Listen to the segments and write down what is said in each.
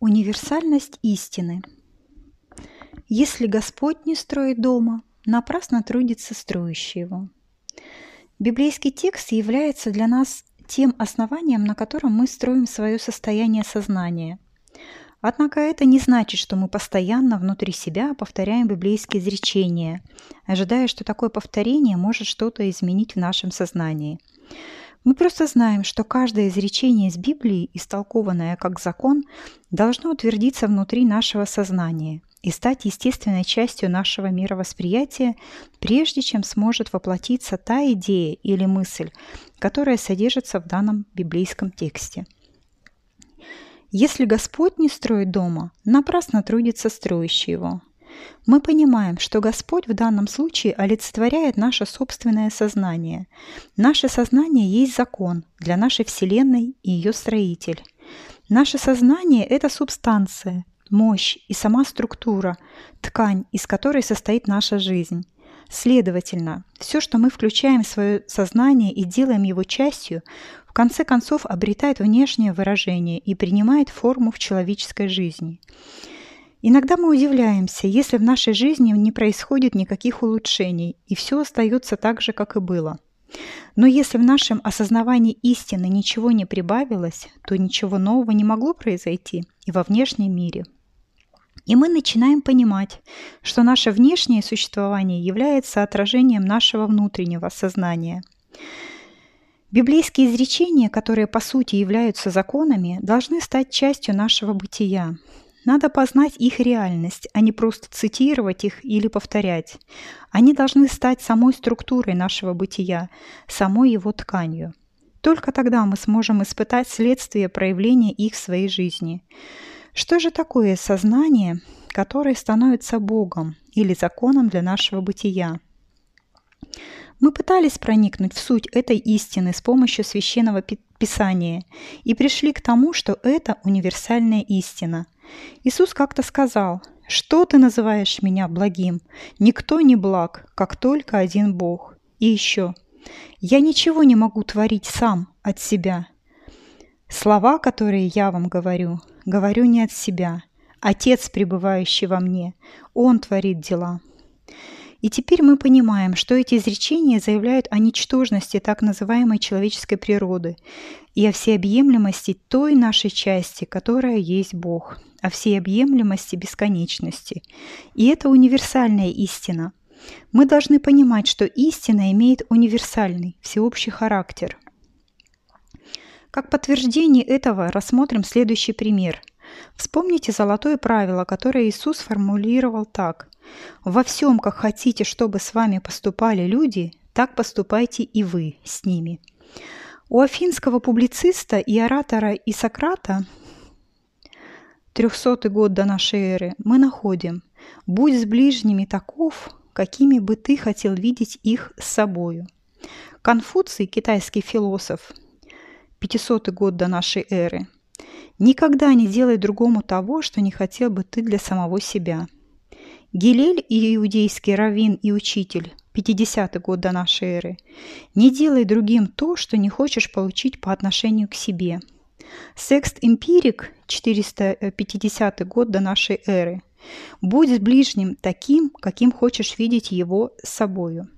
Универсальность истины. Если Господь не строит дома, напрасно трудится строящий его. Библейский текст является для нас тем основанием, на котором мы строим свое состояние сознания. Однако это не значит, что мы постоянно внутри себя повторяем библейские изречения, ожидая, что такое повторение может что-то изменить в нашем сознании. Мы просто знаем, что каждое изречение из Библии, истолкованное как закон, должно утвердиться внутри нашего сознания и стать естественной частью нашего мировосприятия, прежде чем сможет воплотиться та идея или мысль, которая содержится в данном библейском тексте. Если Господь не строит дома, напрасно трудится строящий его. Мы понимаем, что Господь в данном случае олицетворяет наше собственное сознание. Наше сознание есть закон для нашей Вселенной и ее строитель. Наше сознание – это субстанция, мощь и сама структура, ткань, из которой состоит наша жизнь. Следовательно, все, что мы включаем в свое сознание и делаем его частью, в конце концов обретает внешнее выражение и принимает форму в человеческой жизни. Иногда мы удивляемся, если в нашей жизни не происходит никаких улучшений, и все остается так же, как и было. Но если в нашем осознавании истины ничего не прибавилось, то ничего нового не могло произойти и во внешнем мире. И мы начинаем понимать, что наше внешнее существование является отражением нашего внутреннего сознания. Библейские изречения, которые по сути являются законами, должны стать частью нашего бытия, надо познать их реальность, а не просто цитировать их или повторять. Они должны стать самой структурой нашего бытия, самой его тканью. Только тогда мы сможем испытать следствие проявления их в своей жизни. Что же такое сознание, которое становится Богом или законом для нашего бытия? Мы пытались проникнуть в суть этой истины с помощью священного писания и пришли к тому, что это универсальная истина – Иисус как-то сказал, «Что ты называешь меня благим? Никто не благ, как только один Бог». И еще, «Я ничего не могу творить сам от себя». Слова, которые я вам говорю, говорю не от себя. Отец, пребывающий во мне, Он творит дела. И теперь мы понимаем, что эти изречения заявляют о ничтожности так называемой человеческой природы и о всеобъемлемости той нашей части, которая есть Бог, о всеобъемлемости бесконечности. И это универсальная истина. Мы должны понимать, что истина имеет универсальный, всеобщий характер. Как подтверждение этого рассмотрим следующий пример. Вспомните золотое правило, которое Иисус формулировал так. Во всем, как хотите, чтобы с вами поступали люди, так поступайте и вы с ними. У афинского публициста и оратора Исократа 300 год до нашей эры мы находим «Будь с ближними таков, какими бы ты хотел видеть их с собою». Конфуций, китайский философ, 500 год до нашей эры, «Никогда не делай другому того, что не хотел бы ты для самого себя». Гилель иудейский раввин и учитель, 50 год до нашей эры. Не делай другим то, что не хочешь получить по отношению к себе. Секст Эмпирик, 450 год до нашей эры. Будь с ближним таким, каким хочешь видеть его с собою.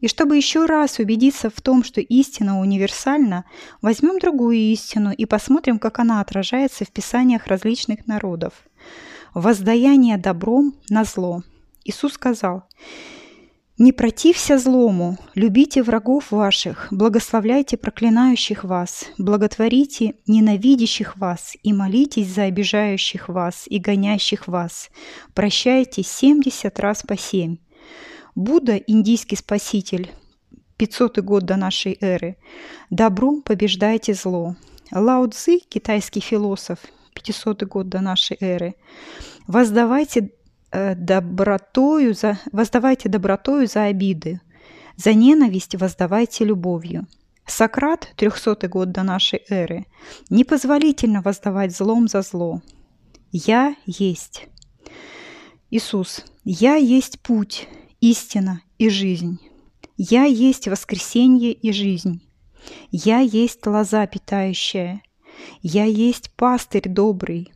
И чтобы еще раз убедиться в том, что истина универсальна, возьмем другую истину и посмотрим, как она отражается в писаниях различных народов воздаяние добром на зло. Иисус сказал, «Не протився злому, любите врагов ваших, благословляйте проклинающих вас, благотворите ненавидящих вас и молитесь за обижающих вас и гонящих вас, прощайте семьдесят раз по семь». Будда, индийский спаситель, 500 год до нашей эры, «Добром побеждайте зло». Лао Цзи, китайский философ, 500 год до нашей эры. Воздавайте э, добротою за, воздавайте добротою за обиды, за ненависть воздавайте любовью. Сократ, 300 год до нашей эры, непозволительно воздавать злом за зло. Я есть. Иисус, я есть путь, истина и жизнь. Я есть воскресенье и жизнь. Я есть лоза питающая. Я есть пастырь добрый.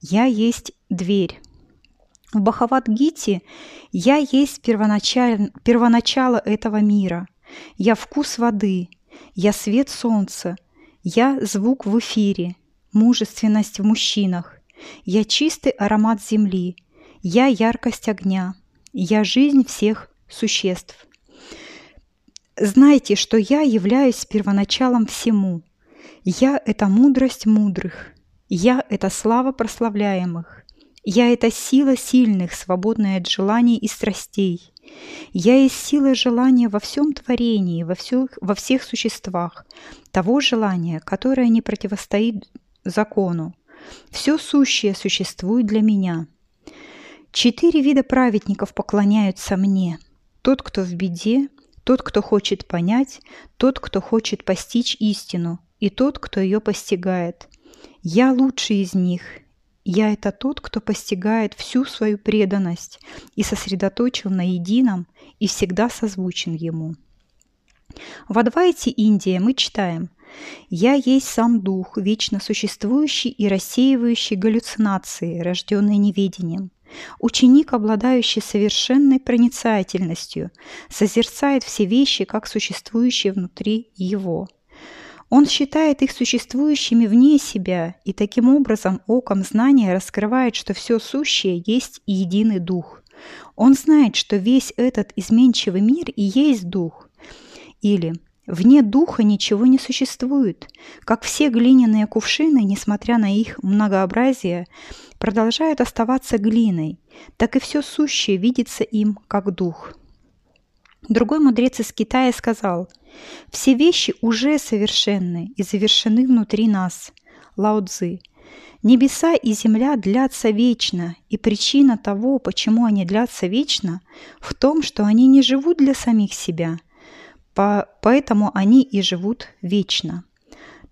Я есть дверь. В Бхагавад-гите «Я есть первоначаль... первоначало этого мира», «Я вкус воды», «Я свет солнца», «Я звук в эфире», «Мужественность в мужчинах», «Я чистый аромат земли», «Я яркость огня», «Я жизнь всех существ». Знайте, что я являюсь первоначалом всему. Я – это мудрость мудрых. Я – это слава прославляемых. Я – это сила сильных, свободная от желаний и страстей. Я есть сила желания во всем творении, во всех, во всех существах, того желания, которое не противостоит закону. Все сущее существует для меня. Четыре вида праведников поклоняются мне. Тот, кто в беде, тот, кто хочет понять, тот, кто хочет постичь истину, и тот, кто ее постигает. Я лучший из них, я – это тот, кто постигает всю свою преданность и сосредоточил на едином и всегда созвучен ему. В Адвайте Индия мы читаем «Я есть сам дух, вечно существующий и рассеивающий галлюцинации, рожденные неведением. Ученик, обладающий совершенной проницательностью, созерцает все вещи, как существующие внутри его – он считает их существующими вне себя, и таким образом оком знания раскрывает, что все сущее есть единый дух. Он знает, что весь этот изменчивый мир и есть дух. Или Вне духа ничего не существует. Как все глиняные кувшины, несмотря на их многообразие, продолжают оставаться глиной, так и все сущее видится им как дух. Другой мудрец из Китая сказал – все вещи уже совершенны и завершены внутри нас. Лао Цзы. Небеса и земля длятся вечно, и причина того, почему они длятся вечно, в том, что они не живут для самих себя, по, поэтому они и живут вечно.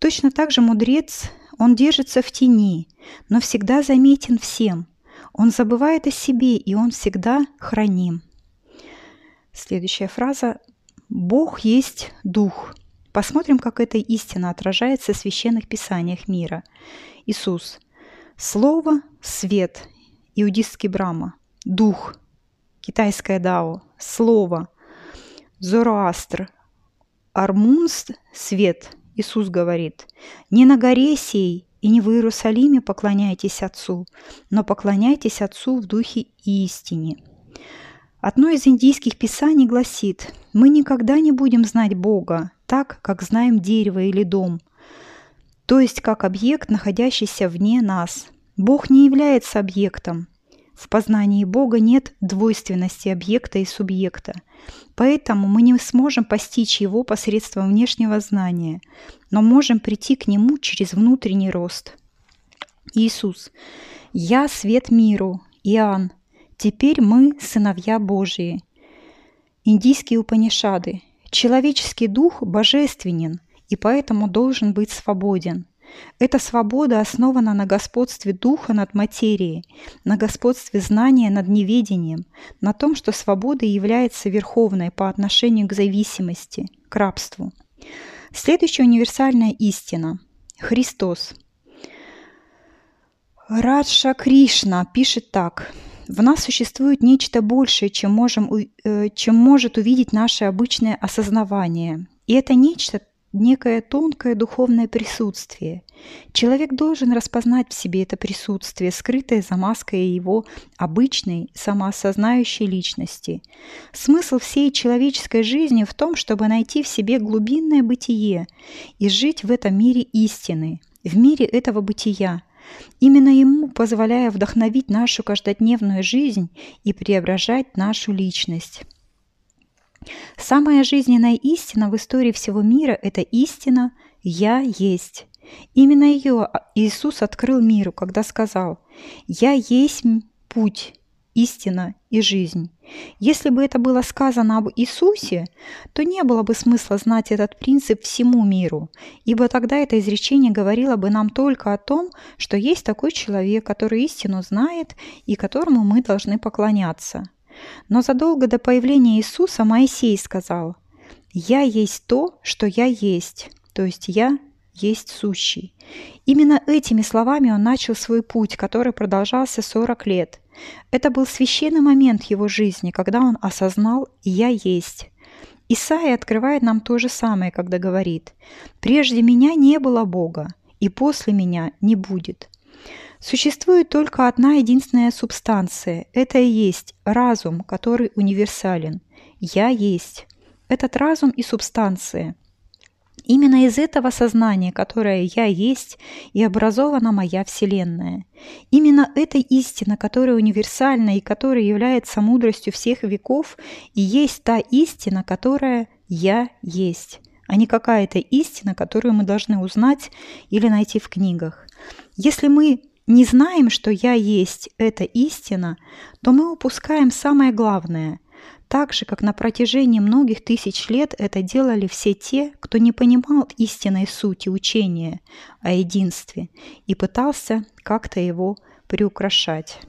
Точно так же мудрец, он держится в тени, но всегда заметен всем. Он забывает о себе, и он всегда храним. Следующая фраза Бог есть Дух. Посмотрим, как эта истина отражается в священных писаниях мира. Иисус. Слово – свет. Иудистский Брама. Дух. Китайское Дао. Слово. Зороастр. Армунст – свет. Иисус говорит. Не на горе сей и не в Иерусалиме поклоняйтесь Отцу, но поклоняйтесь Отцу в Духе и истине. Одно из индийских писаний гласит «Мы никогда не будем знать Бога так, как знаем дерево или дом, то есть как объект, находящийся вне нас. Бог не является объектом. В познании Бога нет двойственности объекта и субъекта, поэтому мы не сможем постичь Его посредством внешнего знания, но можем прийти к Нему через внутренний рост. Иисус. «Я свет миру». Иоанн Теперь мы сыновья Божии. Индийские Упанишады. Человеческий дух божественен и поэтому должен быть свободен. Эта свобода основана на господстве духа над материей, на господстве знания над неведением, на том, что свобода является верховной по отношению к зависимости, к рабству. Следующая универсальная истина – Христос. Раджа Кришна пишет так – в нас существует нечто большее, чем, можем, э, чем может увидеть наше обычное осознавание. И это нечто некое тонкое духовное присутствие. Человек должен распознать в себе это присутствие, скрытое за маской его обычной самоосознающей личности. Смысл всей человеческой жизни в том, чтобы найти в себе глубинное бытие и жить в этом мире истины, в мире этого бытия, Именно ему позволяя вдохновить нашу каждодневную жизнь и преображать нашу личность. Самая жизненная истина в истории всего мира – это истина «Я есть». Именно ее Иисус открыл миру, когда сказал «Я есть путь, истина и жизнь. Если бы это было сказано об Иисусе, то не было бы смысла знать этот принцип всему миру, ибо тогда это изречение говорило бы нам только о том, что есть такой человек, который истину знает и которому мы должны поклоняться. Но задолго до появления Иисуса Моисей сказал «Я есть то, что я есть», то есть «Я есть сущий. Именно этими словами он начал свой путь, который продолжался 40 лет. Это был священный момент его жизни, когда он осознал «Я есть». Исаия открывает нам то же самое, когда говорит «Прежде меня не было Бога, и после меня не будет». Существует только одна единственная субстанция – это и есть разум, который универсален. «Я есть». Этот разум и субстанция – Именно из этого сознания, которое я есть, и образована моя Вселенная. Именно эта истина, которая универсальна и которая является мудростью всех веков, и есть та истина, которая я есть, а не какая-то истина, которую мы должны узнать или найти в книгах. Если мы не знаем, что я есть эта истина, то мы упускаем самое главное – так же, как на протяжении многих тысяч лет это делали все те, кто не понимал истинной сути учения о единстве и пытался как-то его приукрашать.